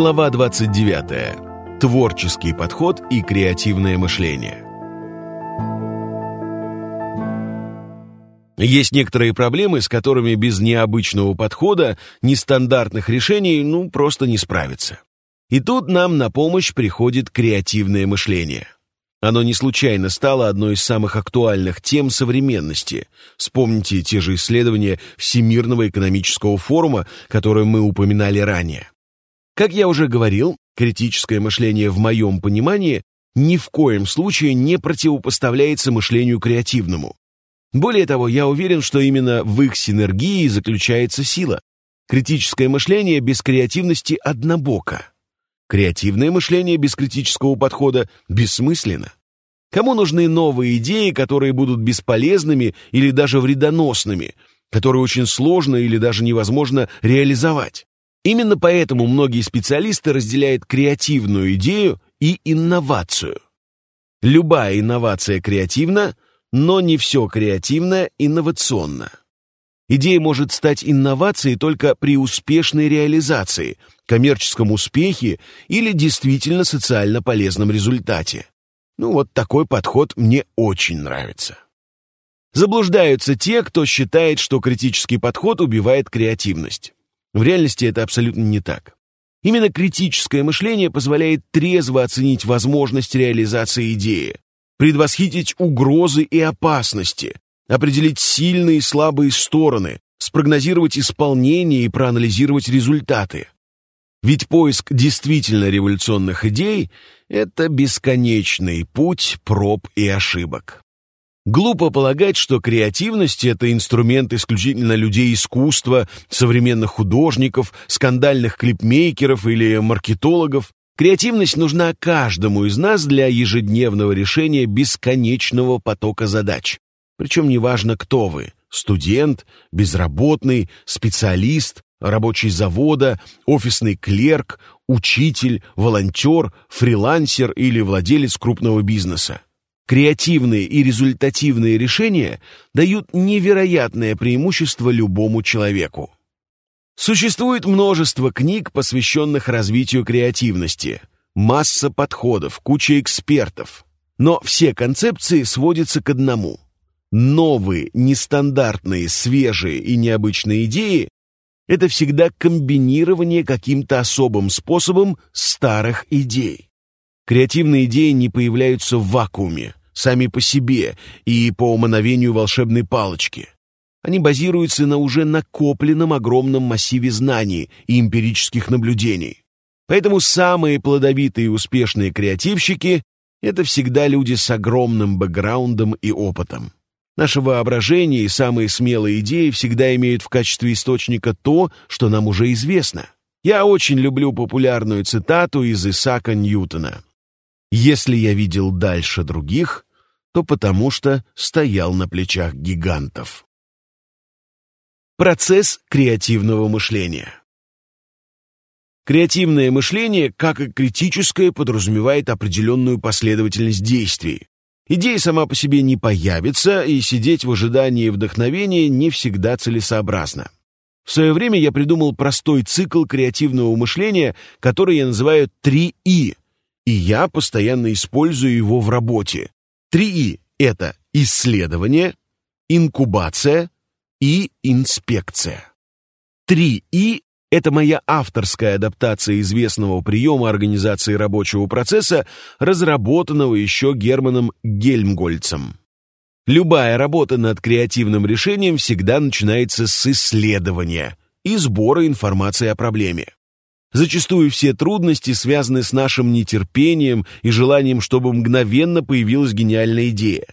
Глава 29. Творческий подход и креативное мышление. Есть некоторые проблемы, с которыми без необычного подхода, нестандартных решений, ну, просто не справиться. И тут нам на помощь приходит креативное мышление. Оно не случайно стало одной из самых актуальных тем современности. Вспомните те же исследования Всемирного экономического форума, которые мы упоминали ранее. Как я уже говорил, критическое мышление в моем понимании ни в коем случае не противопоставляется мышлению креативному. Более того, я уверен, что именно в их синергии заключается сила. Критическое мышление без креативности однобоко. Креативное мышление без критического подхода бессмысленно. Кому нужны новые идеи, которые будут бесполезными или даже вредоносными, которые очень сложно или даже невозможно реализовать? Именно поэтому многие специалисты разделяют креативную идею и инновацию. Любая инновация креативна, но не все креативно инновационно. Идея может стать инновацией только при успешной реализации, коммерческом успехе или действительно социально полезном результате. Ну вот такой подход мне очень нравится. Заблуждаются те, кто считает, что критический подход убивает креативность. В реальности это абсолютно не так. Именно критическое мышление позволяет трезво оценить возможность реализации идеи, предвосхитить угрозы и опасности, определить сильные и слабые стороны, спрогнозировать исполнение и проанализировать результаты. Ведь поиск действительно революционных идей – это бесконечный путь проб и ошибок. Глупо полагать, что креативность — это инструмент исключительно людей искусства, современных художников, скандальных клипмейкеров или маркетологов. Креативность нужна каждому из нас для ежедневного решения бесконечного потока задач. Причем неважно, кто вы — студент, безработный, специалист, рабочий завода, офисный клерк, учитель, волонтер, фрилансер или владелец крупного бизнеса. Креативные и результативные решения дают невероятное преимущество любому человеку. Существует множество книг, посвященных развитию креативности, масса подходов, куча экспертов. Но все концепции сводятся к одному. Новые, нестандартные, свежие и необычные идеи – это всегда комбинирование каким-то особым способом старых идей. Креативные идеи не появляются в вакууме сами по себе и по мановению волшебной палочки. Они базируются на уже накопленном огромном массиве знаний и эмпирических наблюдений. Поэтому самые плодовитые и успешные креативщики — это всегда люди с огромным бэкграундом и опытом. Наше воображение и самые смелые идеи всегда имеют в качестве источника то, что нам уже известно. Я очень люблю популярную цитату из Исаака Ньютона. «Если я видел дальше других, то потому что стоял на плечах гигантов. Процесс креативного мышления Креативное мышление, как и критическое, подразумевает определенную последовательность действий. Идея сама по себе не появится, и сидеть в ожидании вдохновения не всегда целесообразно. В свое время я придумал простой цикл креативного мышления, который я называю 3И, и я постоянно использую его в работе. Три И – это исследование, инкубация и инспекция. Три И – это моя авторская адаптация известного приема организации рабочего процесса, разработанного еще Германом Гельмгольцем. Любая работа над креативным решением всегда начинается с исследования и сбора информации о проблеме. Зачастую все трудности связаны с нашим нетерпением и желанием, чтобы мгновенно появилась гениальная идея.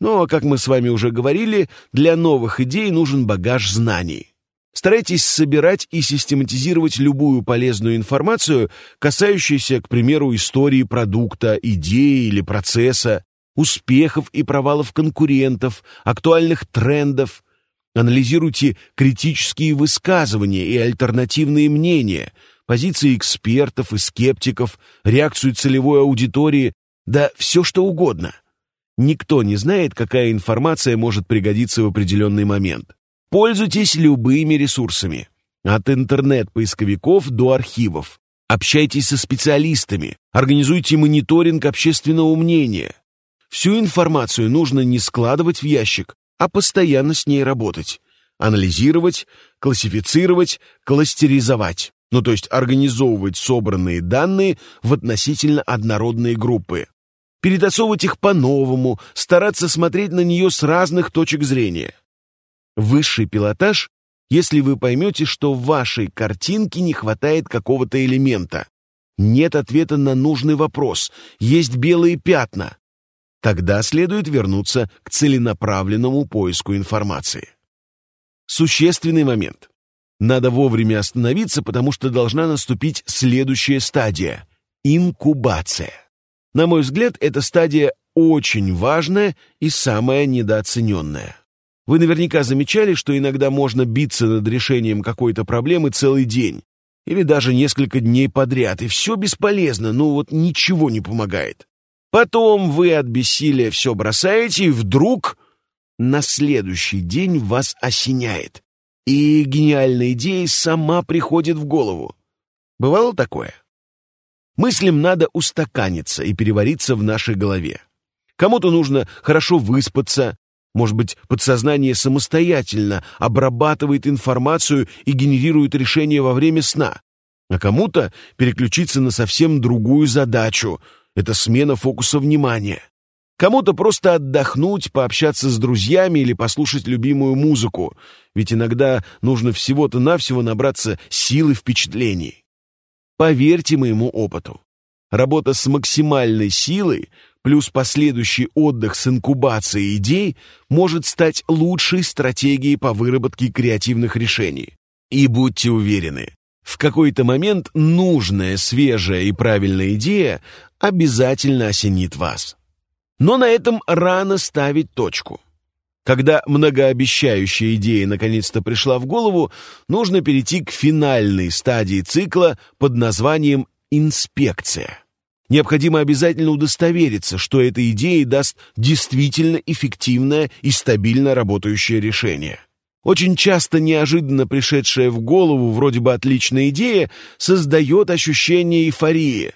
Но, как мы с вами уже говорили, для новых идей нужен багаж знаний. Старайтесь собирать и систематизировать любую полезную информацию, касающуюся, к примеру, истории продукта, идеи или процесса, успехов и провалов конкурентов, актуальных трендов. Анализируйте критические высказывания и альтернативные мнения – позиции экспертов и скептиков, реакцию целевой аудитории, да все что угодно. Никто не знает, какая информация может пригодиться в определенный момент. Пользуйтесь любыми ресурсами. От интернет-поисковиков до архивов. Общайтесь со специалистами, организуйте мониторинг общественного мнения. Всю информацию нужно не складывать в ящик, а постоянно с ней работать. Анализировать, классифицировать, кластеризовать. Ну, то есть организовывать собранные данные в относительно однородные группы. Перетасовывать их по-новому, стараться смотреть на нее с разных точек зрения. Высший пилотаж если вы поймете, что в вашей картинке не хватает какого-то элемента. Нет ответа на нужный вопрос, есть белые пятна. Тогда следует вернуться к целенаправленному поиску информации. Существенный момент. Надо вовремя остановиться, потому что должна наступить следующая стадия – инкубация. На мой взгляд, эта стадия очень важная и самая недооцененная. Вы наверняка замечали, что иногда можно биться над решением какой-то проблемы целый день или даже несколько дней подряд, и все бесполезно, ну вот ничего не помогает. Потом вы от бессилия все бросаете, и вдруг на следующий день вас осеняет, и гениальная идея сама приходит в голову. Бывало такое? Мыслям надо устаканиться и перевариться в нашей голове. Кому-то нужно хорошо выспаться, может быть, подсознание самостоятельно обрабатывает информацию и генерирует решения во время сна. А кому-то переключиться на совсем другую задачу — это смена фокуса внимания. Кому-то просто отдохнуть, пообщаться с друзьями или послушать любимую музыку, ведь иногда нужно всего-то навсего набраться сил и впечатлений. Поверьте моему опыту. Работа с максимальной силой плюс последующий отдых с инкубацией идей может стать лучшей стратегией по выработке креативных решений. И будьте уверены, в какой-то момент нужная, свежая и правильная идея обязательно осенит вас. Но на этом рано ставить точку. Когда многообещающая идея наконец-то пришла в голову, нужно перейти к финальной стадии цикла под названием «инспекция». Необходимо обязательно удостовериться, что эта идея даст действительно эффективное и стабильно работающее решение. Очень часто неожиданно пришедшая в голову вроде бы отличная идея создает ощущение эйфории.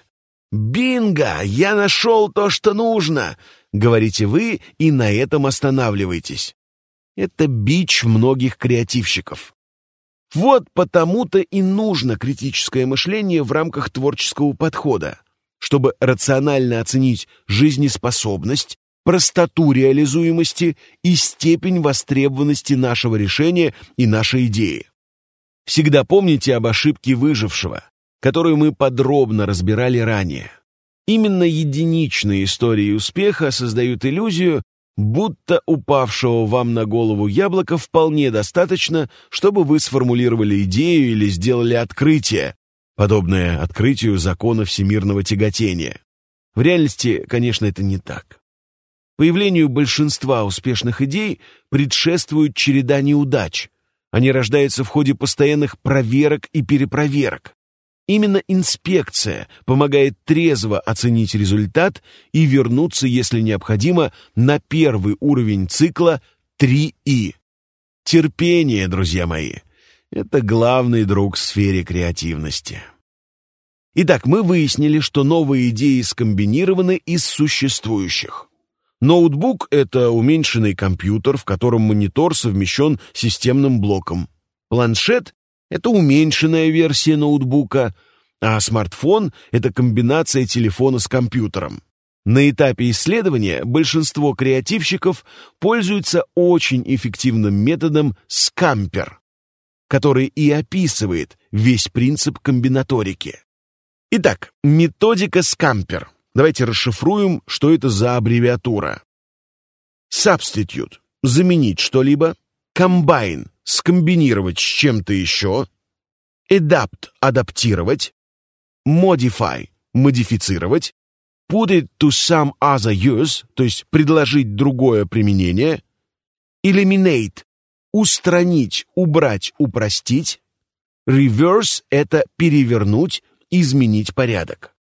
«Бинго! Я нашел то, что нужно!» — говорите вы, и на этом останавливаетесь. Это бич многих креативщиков. Вот потому-то и нужно критическое мышление в рамках творческого подхода чтобы рационально оценить жизнеспособность, простоту реализуемости и степень востребованности нашего решения и нашей идеи. Всегда помните об ошибке выжившего, которую мы подробно разбирали ранее. Именно единичные истории успеха создают иллюзию, будто упавшего вам на голову яблока вполне достаточно, чтобы вы сформулировали идею или сделали открытие, подобное открытию закона всемирного тяготения. В реальности, конечно, это не так. Появлению большинства успешных идей предшествует череда неудач. Они рождаются в ходе постоянных проверок и перепроверок. Именно инспекция помогает трезво оценить результат и вернуться, если необходимо, на первый уровень цикла 3И. Терпение, друзья мои. Это главный друг в сфере креативности. Итак, мы выяснили, что новые идеи скомбинированы из существующих. Ноутбук — это уменьшенный компьютер, в котором монитор совмещен системным блоком. Планшет — это уменьшенная версия ноутбука, а смартфон — это комбинация телефона с компьютером. На этапе исследования большинство креативщиков пользуются очень эффективным методом скампер который и описывает весь принцип комбинаторики. Итак, методика Скампер. Давайте расшифруем, что это за аббревиатура. Substitute – заменить что-либо. Combine – скомбинировать с чем-то еще. Adapt – адаптировать. Modify – модифицировать. Put it to some other use, то есть предложить другое применение. Eliminate устранить, убрать, упростить. Reverse — это перевернуть, изменить порядок.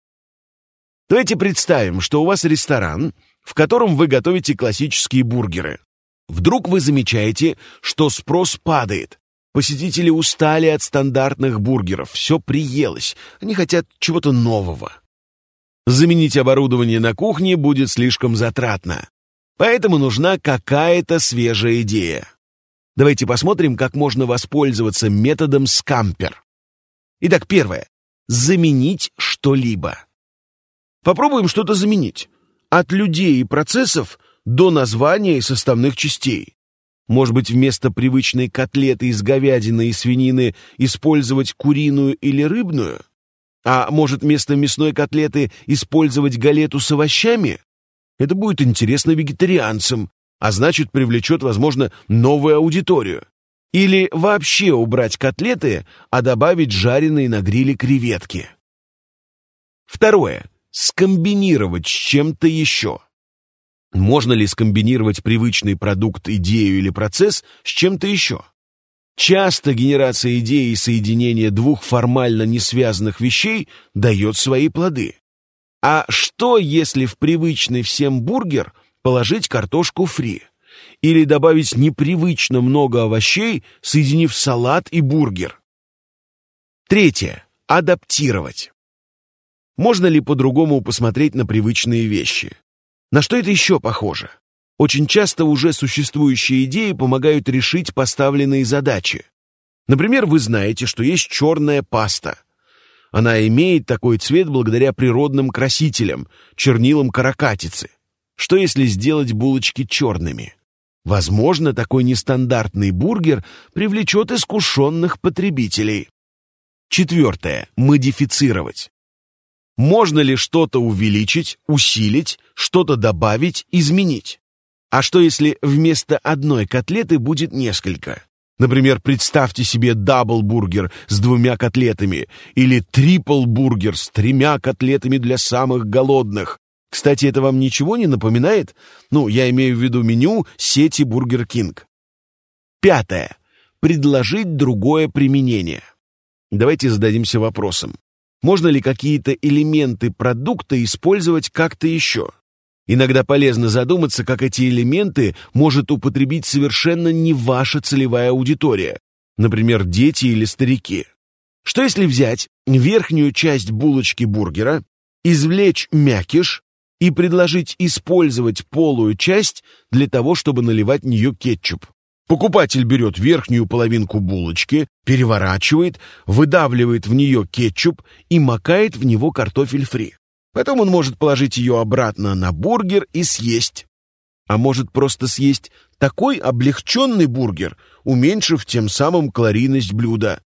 Давайте представим, что у вас ресторан, в котором вы готовите классические бургеры. Вдруг вы замечаете, что спрос падает. Посетители устали от стандартных бургеров, все приелось, они хотят чего-то нового. Заменить оборудование на кухне будет слишком затратно, поэтому нужна какая-то свежая идея. Давайте посмотрим, как можно воспользоваться методом скампер. Итак, первое. Заменить что-либо. Попробуем что-то заменить. От людей и процессов до названия и составных частей. Может быть, вместо привычной котлеты из говядины и свинины использовать куриную или рыбную? А может, вместо мясной котлеты использовать галету с овощами? Это будет интересно вегетарианцам, а значит, привлечет, возможно, новую аудиторию. Или вообще убрать котлеты, а добавить жареные на гриле креветки. Второе. Скомбинировать с чем-то еще. Можно ли скомбинировать привычный продукт, идею или процесс с чем-то еще? Часто генерация идеи и соединение двух формально не связанных вещей дает свои плоды. А что, если в привычный всем бургер положить картошку фри? Или добавить непривычно много овощей, соединив салат и бургер? Третье. Адаптировать. Можно ли по-другому посмотреть на привычные вещи? На что это еще похоже? Очень часто уже существующие идеи помогают решить поставленные задачи. Например, вы знаете, что есть черная паста. Она имеет такой цвет благодаря природным красителям, чернилам каракатицы. Что если сделать булочки черными? Возможно, такой нестандартный бургер привлечет искушенных потребителей. Четвертое. Модифицировать. Можно ли что-то увеличить, усилить, что-то добавить, изменить? А что если вместо одной котлеты будет несколько? Например, представьте себе дабл-бургер с двумя котлетами или трипл-бургер с тремя котлетами для самых голодных. Кстати, это вам ничего не напоминает? Ну, я имею в виду меню сети Бургер Кинг. Пятое. Предложить другое применение. Давайте зададимся вопросом. Можно ли какие-то элементы продукта использовать как-то еще? Иногда полезно задуматься, как эти элементы может употребить совершенно не ваша целевая аудитория, например, дети или старики. Что если взять верхнюю часть булочки бургера, извлечь мякиш и предложить использовать полую часть для того, чтобы наливать в нее кетчуп? Покупатель берет верхнюю половинку булочки, переворачивает, выдавливает в нее кетчуп и макает в него картофель фри. Потом он может положить ее обратно на бургер и съесть. А может просто съесть такой облегченный бургер, уменьшив тем самым калорийность блюда.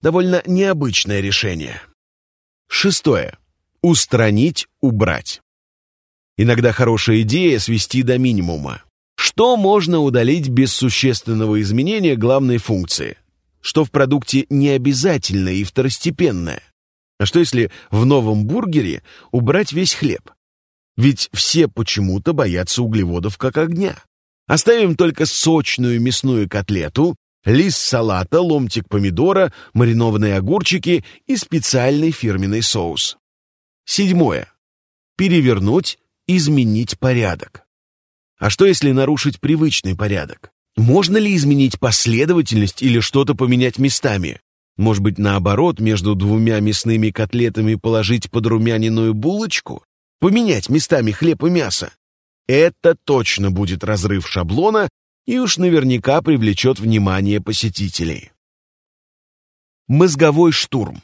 Довольно необычное решение. Шестое. Устранить, убрать. Иногда хорошая идея свести до минимума. Что можно удалить без существенного изменения главной функции? Что в продукте не обязательно и второстепенное? А что если в новом бургере убрать весь хлеб? Ведь все почему-то боятся углеводов как огня. Оставим только сочную мясную котлету, лист салата, ломтик помидора, маринованные огурчики и специальный фирменный соус. Седьмое. Перевернуть, изменить порядок. А что если нарушить привычный порядок? Можно ли изменить последовательность или что-то поменять местами? Может быть, наоборот, между двумя мясными котлетами положить подрумяненную булочку? Поменять местами хлеб и мясо? Это точно будет разрыв шаблона и уж наверняка привлечет внимание посетителей. Мозговой штурм.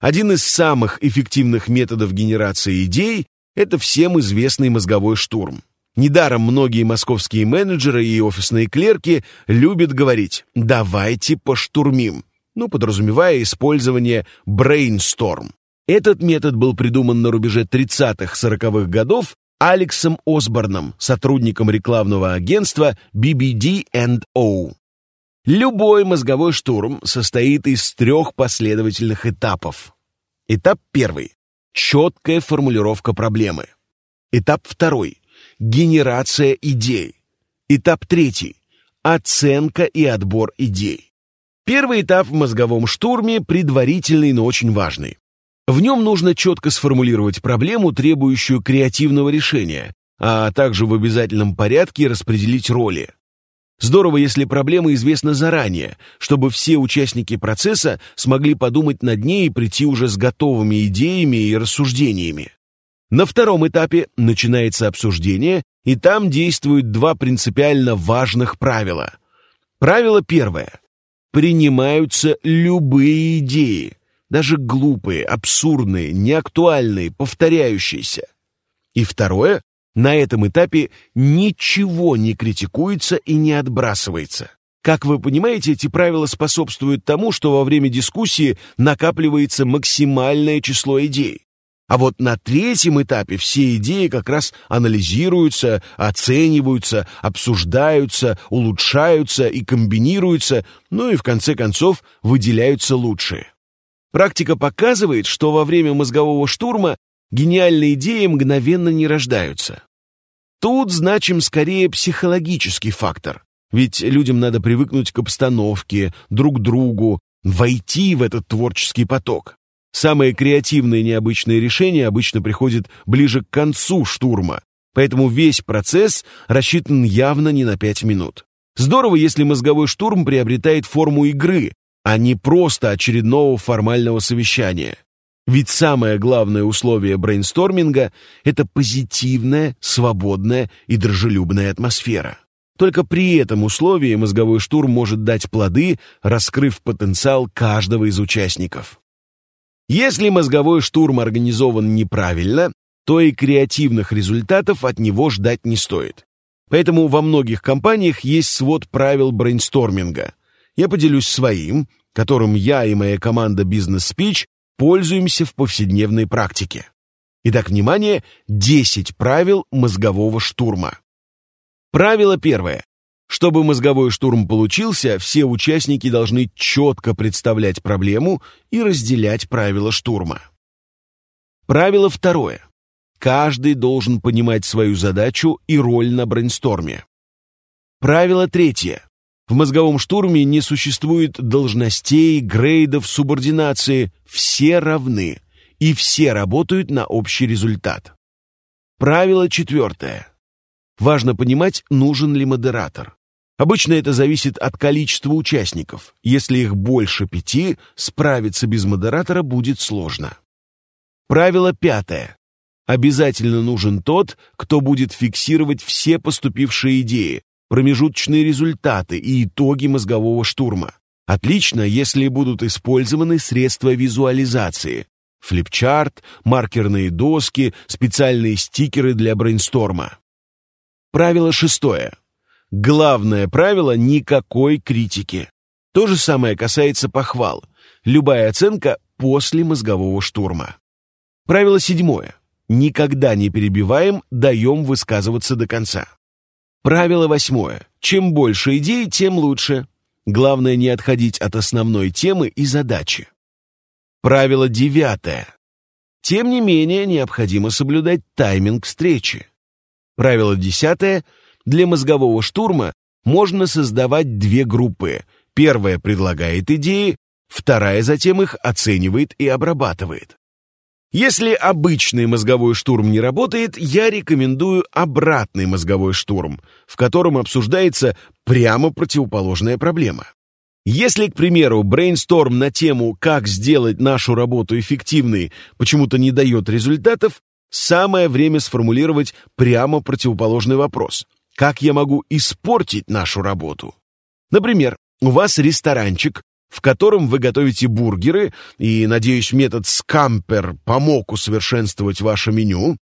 Один из самых эффективных методов генерации идей – это всем известный мозговой штурм. Недаром многие московские менеджеры и офисные клерки любят говорить «давайте поштурмим», ну, подразумевая использование brainstorm. Этот метод был придуман на рубеже 30-40-х годов Алексом Осборном, сотрудником рекламного агентства BBD&O. Любой мозговой штурм состоит из трех последовательных этапов. Этап первый – четкая формулировка проблемы. Этап второй генерация идей. Этап третий. Оценка и отбор идей. Первый этап в мозговом штурме предварительный, но очень важный. В нем нужно четко сформулировать проблему, требующую креативного решения, а также в обязательном порядке распределить роли. Здорово, если проблема известна заранее, чтобы все участники процесса смогли подумать над ней и прийти уже с готовыми идеями и рассуждениями. На втором этапе начинается обсуждение, и там действуют два принципиально важных правила. Правило первое. Принимаются любые идеи, даже глупые, абсурдные, неактуальные, повторяющиеся. И второе. На этом этапе ничего не критикуется и не отбрасывается. Как вы понимаете, эти правила способствуют тому, что во время дискуссии накапливается максимальное число идей. А вот на третьем этапе все идеи как раз анализируются, оцениваются, обсуждаются, улучшаются и комбинируются, ну и в конце концов выделяются лучшие. Практика показывает, что во время мозгового штурма гениальные идеи мгновенно не рождаются. Тут значим скорее психологический фактор, ведь людям надо привыкнуть к обстановке, друг другу, войти в этот творческий поток. Самые креативные необычные решения обычно приходят ближе к концу штурма, поэтому весь процесс рассчитан явно не на 5 минут. Здорово, если мозговой штурм приобретает форму игры, а не просто очередного формального совещания. Ведь самое главное условие брейнсторминга – это позитивная, свободная и дружелюбная атмосфера. Только при этом условии мозговой штурм может дать плоды, раскрыв потенциал каждого из участников. Если мозговой штурм организован неправильно, то и креативных результатов от него ждать не стоит. Поэтому во многих компаниях есть свод правил брейнсторминга. Я поделюсь своим, которым я и моя команда Business Speech пользуемся в повседневной практике. Итак, внимание, 10 правил мозгового штурма. Правило первое. Чтобы мозговой штурм получился, все участники должны четко представлять проблему и разделять правила штурма. Правило второе. Каждый должен понимать свою задачу и роль на брейнсторме. Правило третье. В мозговом штурме не существует должностей, грейдов, субординации. Все равны, и все работают на общий результат. Правило четвертое. Важно понимать, нужен ли модератор. Обычно это зависит от количества участников. Если их больше пяти, справиться без модератора будет сложно. Правило пятое. Обязательно нужен тот, кто будет фиксировать все поступившие идеи, промежуточные результаты и итоги мозгового штурма. Отлично, если будут использованы средства визуализации. Флипчарт, маркерные доски, специальные стикеры для брейнсторма. Правило шестое. Главное правило – никакой критики. То же самое касается похвал. Любая оценка после мозгового штурма. Правило седьмое. Никогда не перебиваем, даем высказываться до конца. Правило восьмое. Чем больше идей, тем лучше. Главное не отходить от основной темы и задачи. Правило девятое. Тем не менее, необходимо соблюдать тайминг встречи. Правило десятое – для мозгового штурма можно создавать две группы. Первая предлагает идеи, вторая затем их оценивает и обрабатывает. Если обычный мозговой штурм не работает, я рекомендую обратный мозговой штурм, в котором обсуждается прямо противоположная проблема. Если, к примеру, брейнсторм на тему «как сделать нашу работу эффективной» почему-то не дает результатов, самое время сформулировать прямо противоположный вопрос – как я могу испортить нашу работу? Например, у вас ресторанчик, в котором вы готовите бургеры, и, надеюсь, метод скампер помог усовершенствовать ваше меню.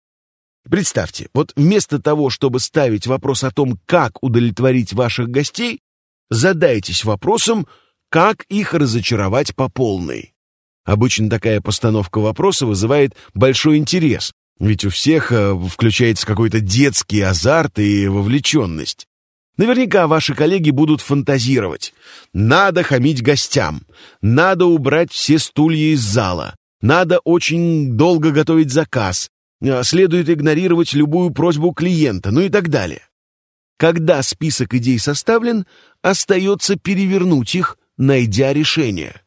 Представьте, вот вместо того, чтобы ставить вопрос о том, как удовлетворить ваших гостей, задайтесь вопросом, как их разочаровать по полной. Обычно такая постановка вопроса вызывает большой интерес, ведь у всех э, включается какой-то детский азарт и вовлеченность. Наверняка ваши коллеги будут фантазировать. Надо хамить гостям, надо убрать все стулья из зала, надо очень долго готовить заказ, э, следует игнорировать любую просьбу клиента, ну и так далее. Когда список идей составлен, остается перевернуть их, найдя решение.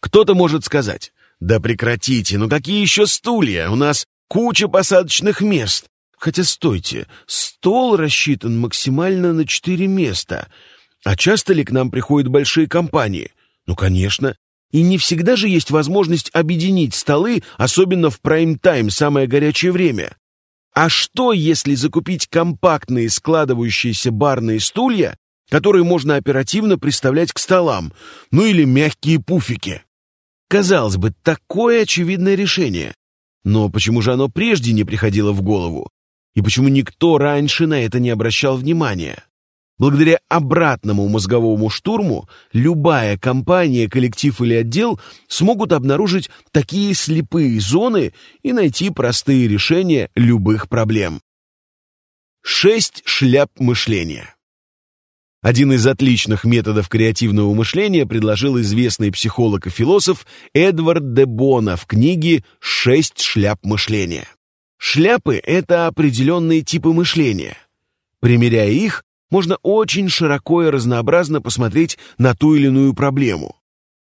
Кто-то может сказать, да прекратите, ну какие еще стулья, у нас куча посадочных мест. Хотя стойте, стол рассчитан максимально на четыре места. А часто ли к нам приходят большие компании? Ну, конечно. И не всегда же есть возможность объединить столы, особенно в прайм-тайм, самое горячее время. А что, если закупить компактные складывающиеся барные стулья, которые можно оперативно приставлять к столам, ну или мягкие пуфики? Казалось бы, такое очевидное решение. Но почему же оно прежде не приходило в голову? И почему никто раньше на это не обращал внимания? Благодаря обратному мозговому штурму любая компания, коллектив или отдел смогут обнаружить такие слепые зоны и найти простые решения любых проблем. Шесть шляп мышления. Один из отличных методов креативного мышления предложил известный психолог и философ Эдвард де Бона в книге «Шесть шляп мышления». Шляпы — это определенные типы мышления. Примеряя их, можно очень широко и разнообразно посмотреть на ту или иную проблему.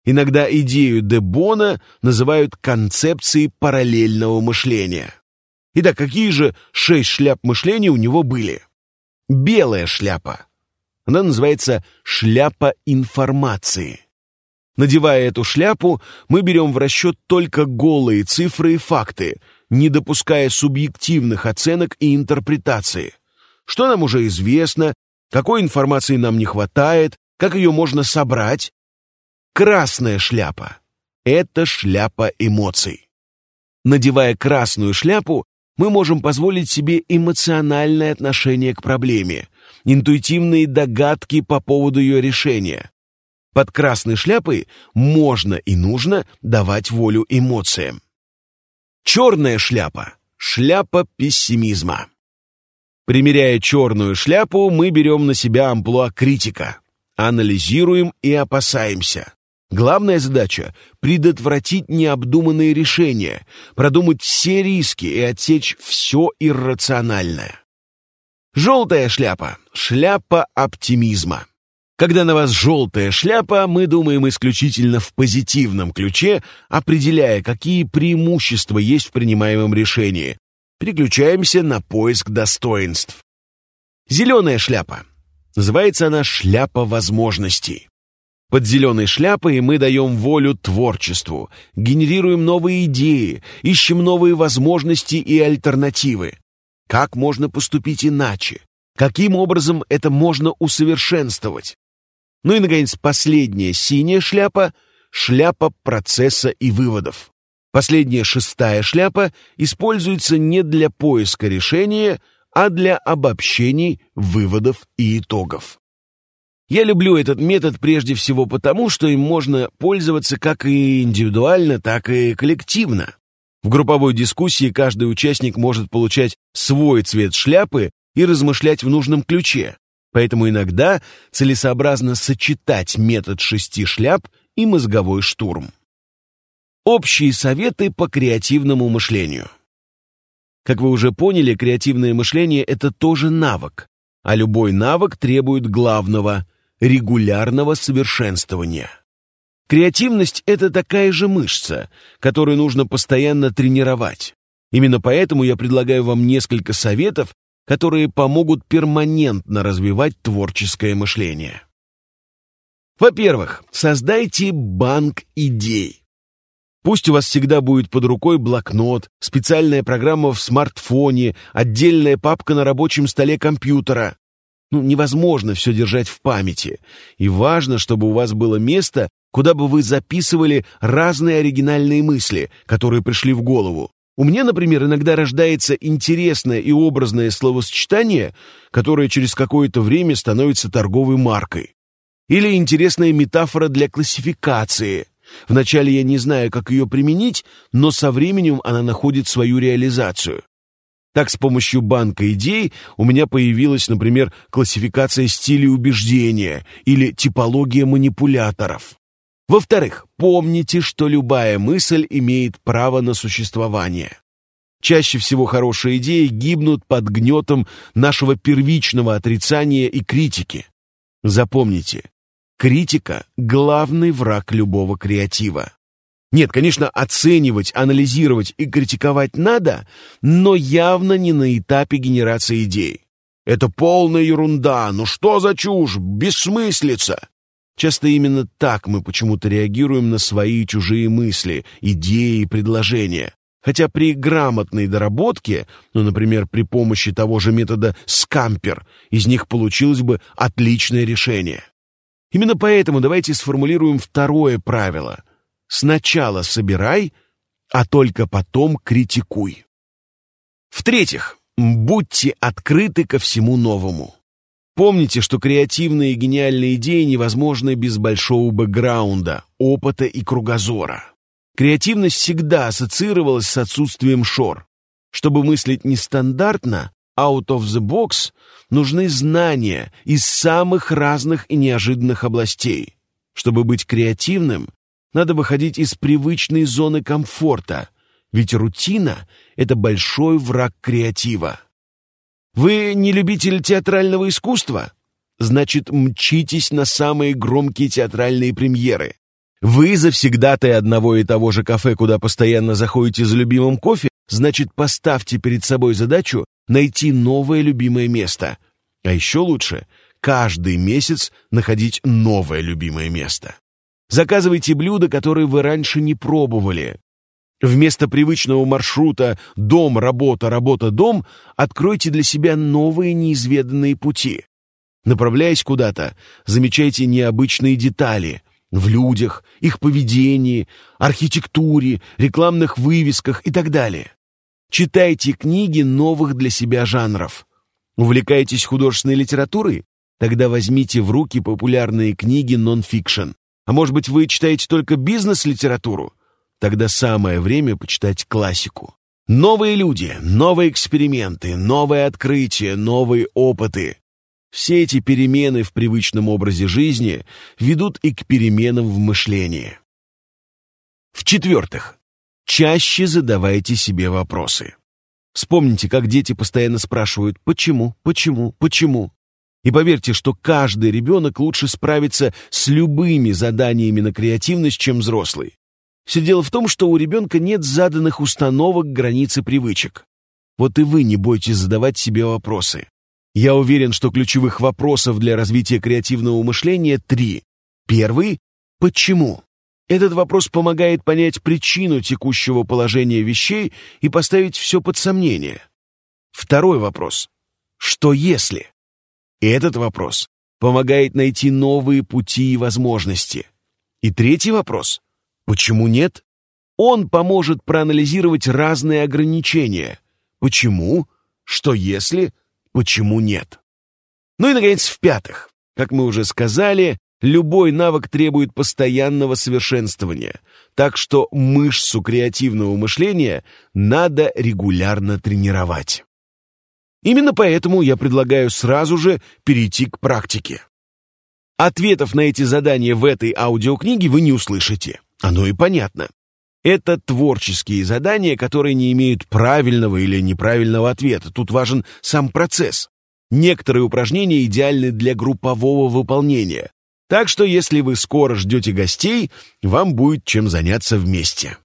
Иногда идею де Бона называют концепцией параллельного мышления. Итак, какие же шесть шляп мышления у него были? Белая шляпа. Она называется «шляпа информации». Надевая эту шляпу, мы берем в расчет только голые цифры и факты, не допуская субъективных оценок и интерпретации. Что нам уже известно, какой информации нам не хватает, как ее можно собрать. Красная шляпа — это шляпа эмоций. Надевая красную шляпу, мы можем позволить себе эмоциональное отношение к проблеме, интуитивные догадки по поводу ее решения. Под красной шляпой можно и нужно давать волю эмоциям. Черная шляпа — шляпа пессимизма. Примеряя черную шляпу, мы берем на себя амплуа критика, анализируем и опасаемся. Главная задача — предотвратить необдуманные решения, продумать все риски и отсечь все иррациональное. Желтая шляпа — шляпа оптимизма. Когда на вас желтая шляпа, мы думаем исключительно в позитивном ключе, определяя, какие преимущества есть в принимаемом решении. Переключаемся на поиск достоинств. Зеленая шляпа. Называется она «шляпа возможностей». Под зеленой шляпой мы даем волю творчеству, генерируем новые идеи, ищем новые возможности и альтернативы. Как можно поступить иначе? Каким образом это можно усовершенствовать? Ну и, наконец, последняя синяя шляпа — шляпа процесса и выводов. Последняя шестая шляпа используется не для поиска решения, а для обобщений, выводов и итогов. Я люблю этот метод прежде всего потому, что им можно пользоваться как и индивидуально, так и коллективно. В групповой дискуссии каждый участник может получать свой цвет шляпы и размышлять в нужном ключе, поэтому иногда целесообразно сочетать метод шести шляп и мозговой штурм. Общие советы по креативному мышлению. Как вы уже поняли, креативное мышление — это тоже навык, а любой навык требует главного — регулярного совершенствования. Креативность — это такая же мышца, которую нужно постоянно тренировать. Именно поэтому я предлагаю вам несколько советов, которые помогут перманентно развивать творческое мышление. Во-первых, создайте банк идей. Пусть у вас всегда будет под рукой блокнот, специальная программа в смартфоне, отдельная папка на рабочем столе компьютера. Ну, невозможно все держать в памяти. И важно, чтобы у вас было место, куда бы вы записывали разные оригинальные мысли, которые пришли в голову. У меня, например, иногда рождается интересное и образное словосочетание, которое через какое-то время становится торговой маркой. Или интересная метафора для классификации. Вначале я не знаю, как ее применить, но со временем она находит свою реализацию. Так, с помощью банка идей у меня появилась, например, классификация стилей убеждения или типология манипуляторов. Во-вторых, помните, что любая мысль имеет право на существование. Чаще всего хорошие идеи гибнут под гнетом нашего первичного отрицания и критики. Запомните, критика – главный враг любого креатива. Нет, конечно, оценивать, анализировать и критиковать надо, но явно не на этапе генерации идей. «Это полная ерунда! Ну что за чушь? Бессмыслица!» Часто именно так мы почему-то реагируем на свои чужие мысли, идеи и предложения. Хотя при грамотной доработке, ну, например, при помощи того же метода «скампер», из них получилось бы отличное решение. Именно поэтому давайте сформулируем второе правило. Сначала собирай, а только потом критикуй. В-третьих, будьте открыты ко всему новому. Помните, что креативные и гениальные идеи невозможны без большого бэкграунда, опыта и кругозора. Креативность всегда ассоциировалась с отсутствием шор. Чтобы мыслить нестандартно, out of the box, нужны знания из самых разных и неожиданных областей. Чтобы быть креативным, надо выходить из привычной зоны комфорта, ведь рутина — это большой враг креатива. Вы не любитель театрального искусства? Значит, мчитесь на самые громкие театральные премьеры. Вы завсегдатай одного и того же кафе, куда постоянно заходите за любимым кофе, значит, поставьте перед собой задачу найти новое любимое место. А еще лучше каждый месяц находить новое любимое место. Заказывайте блюда, которые вы раньше не пробовали. Вместо привычного маршрута «дом, работа, работа, дом» откройте для себя новые неизведанные пути. Направляясь куда-то, замечайте необычные детали – в людях, их поведении, архитектуре, рекламных вывесках и так далее. Читайте книги новых для себя жанров. Увлекаетесь художественной литературой? Тогда возьмите в руки популярные книги нон-фикшн. А может быть, вы читаете только бизнес-литературу? Тогда самое время почитать классику. Новые люди, новые эксперименты, новые открытия, новые опыты. Все эти перемены в привычном образе жизни ведут и к переменам в мышлении. В-четвертых, чаще задавайте себе вопросы. Вспомните, как дети постоянно спрашивают «почему?», «почему?», «почему?». И поверьте, что каждый ребенок лучше справится с любыми заданиями на креативность, чем взрослый. Все дело в том, что у ребенка нет заданных установок границы привычек. Вот и вы не бойтесь задавать себе вопросы. Я уверен, что ключевых вопросов для развития креативного мышления три. Первый – почему? Этот вопрос помогает понять причину текущего положения вещей и поставить все под сомнение. Второй вопрос – что если? Этот вопрос помогает найти новые пути и возможности. И третий вопрос – почему нет? Он поможет проанализировать разные ограничения. Почему? Что если? почему нет. Ну и, наконец, в-пятых, как мы уже сказали, любой навык требует постоянного совершенствования, так что мышцу креативного мышления надо регулярно тренировать. Именно поэтому я предлагаю сразу же перейти к практике. Ответов на эти задания в этой аудиокниге вы не услышите. Оно и понятно. Это творческие задания, которые не имеют правильного или неправильного ответа. Тут важен сам процесс. Некоторые упражнения идеальны для группового выполнения. Так что если вы скоро ждете гостей, вам будет чем заняться вместе.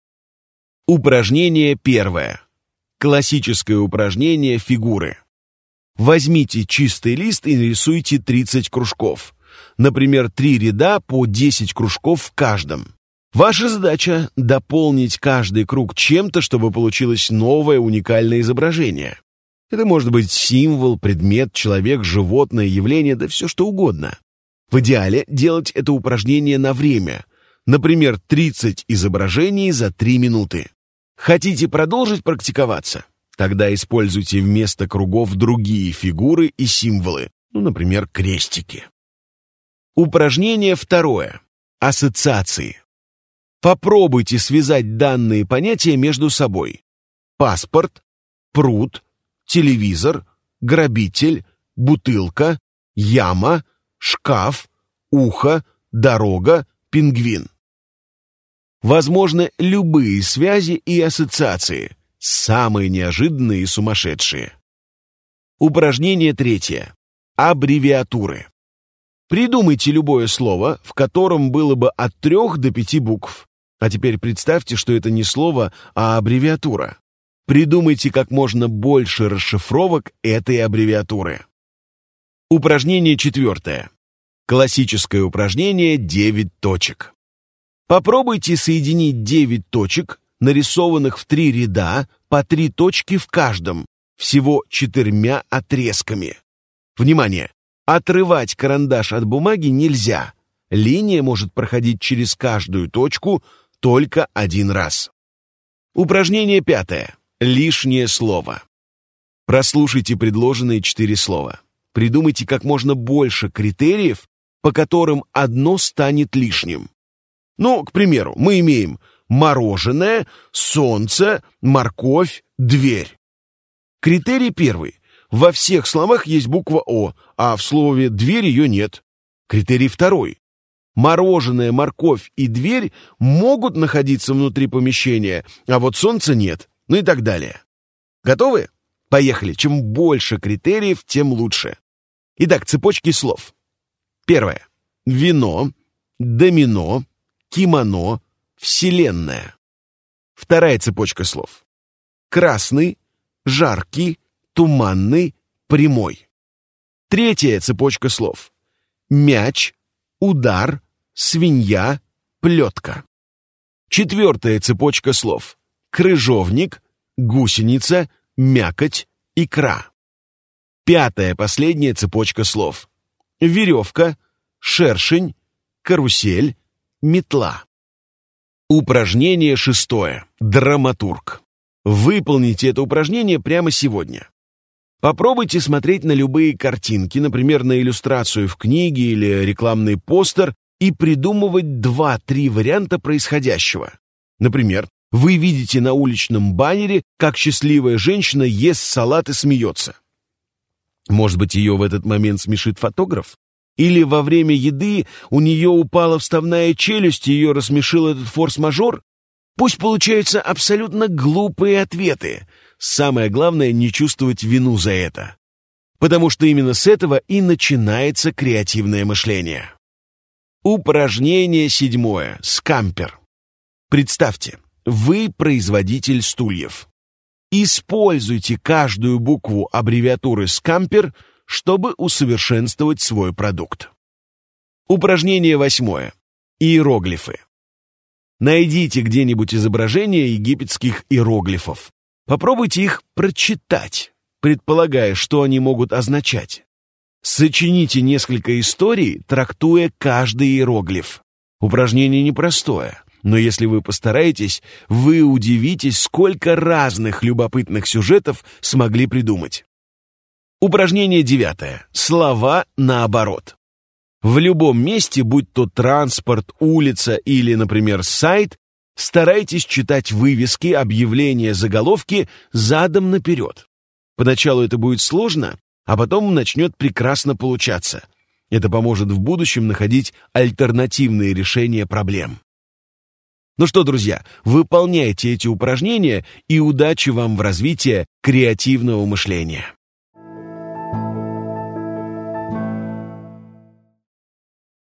Упражнение первое. Классическое упражнение фигуры. Возьмите чистый лист и нарисуйте 30 кружков. Например, 3 ряда по 10 кружков в каждом. Ваша задача — дополнить каждый круг чем-то, чтобы получилось новое уникальное изображение. Это может быть символ, предмет, человек, животное, явление, да все что угодно. В идеале делать это упражнение на время. Например, 30 изображений за 3 минуты. Хотите продолжить практиковаться? Тогда используйте вместо кругов другие фигуры и символы, ну, например, крестики. Упражнение второе. Ассоциации. Попробуйте связать данные понятия между собой. Паспорт, пруд, телевизор, грабитель, бутылка, яма, шкаф, ухо, дорога, пингвин. Возможны любые связи и ассоциации, самые неожиданные и сумасшедшие. Упражнение третье. Аббревиатуры. Придумайте любое слово, в котором было бы от трех до пяти букв. А теперь представьте, что это не слово, а аббревиатура. Придумайте как можно больше расшифровок этой аббревиатуры. Упражнение четвертое. Классическое упражнение 9 точек. Попробуйте соединить 9 точек, нарисованных в три ряда, по три точки в каждом, всего четырьмя отрезками. Внимание! Отрывать карандаш от бумаги нельзя. Линия может проходить через каждую точку только один раз. Упражнение пятое. Лишнее слово. Прослушайте предложенные четыре слова. Придумайте как можно больше критериев, по которым одно станет лишним. Ну, к примеру, мы имеем мороженое, солнце, морковь, дверь. Критерий первый. Во всех словах есть буква «О», а в слове «дверь» ее нет. Критерий второй. Мороженое, морковь и дверь могут находиться внутри помещения, а вот солнца нет, ну и так далее. Готовы? Поехали. Чем больше критериев, тем лучше. Итак, цепочки слов. Первое. Вино, домино, кимоно, вселенная. Вторая цепочка слов. Красный, жаркий, туманный, прямой. Третья цепочка слов. Мяч, удар, свинья, плетка. Четвертая цепочка слов. Крыжовник, гусеница, мякоть, икра. Пятая последняя цепочка слов. Веревка, шершень, карусель, метла. Упражнение шестое. Драматург. Выполните это упражнение прямо сегодня. Попробуйте смотреть на любые картинки, например, на иллюстрацию в книге или рекламный постер, и придумывать два-три варианта происходящего. Например, вы видите на уличном баннере, как счастливая женщина ест салат и смеется. Может быть, ее в этот момент смешит фотограф? Или во время еды у нее упала вставная челюсть, и ее рассмешил этот форс-мажор? Пусть получаются абсолютно глупые ответы. Самое главное — не чувствовать вину за это. Потому что именно с этого и начинается креативное мышление. Упражнение седьмое. Скампер. Представьте, вы производитель стульев. Используйте каждую букву аббревиатуры «Скампер», чтобы усовершенствовать свой продукт. Упражнение восьмое. Иероглифы. Найдите где-нибудь изображение египетских иероглифов. Попробуйте их прочитать, предполагая, что они могут означать. Сочините несколько историй, трактуя каждый иероглиф. Упражнение непростое, но если вы постараетесь, вы удивитесь, сколько разных любопытных сюжетов смогли придумать. Упражнение девятое. Слова наоборот. В любом месте, будь то транспорт, улица или, например, сайт, старайтесь читать вывески, объявления, заголовки задом наперед. Поначалу это будет сложно, а потом начнет прекрасно получаться. Это поможет в будущем находить альтернативные решения проблем. Ну что, друзья, выполняйте эти упражнения и удачи вам в развитии креативного мышления.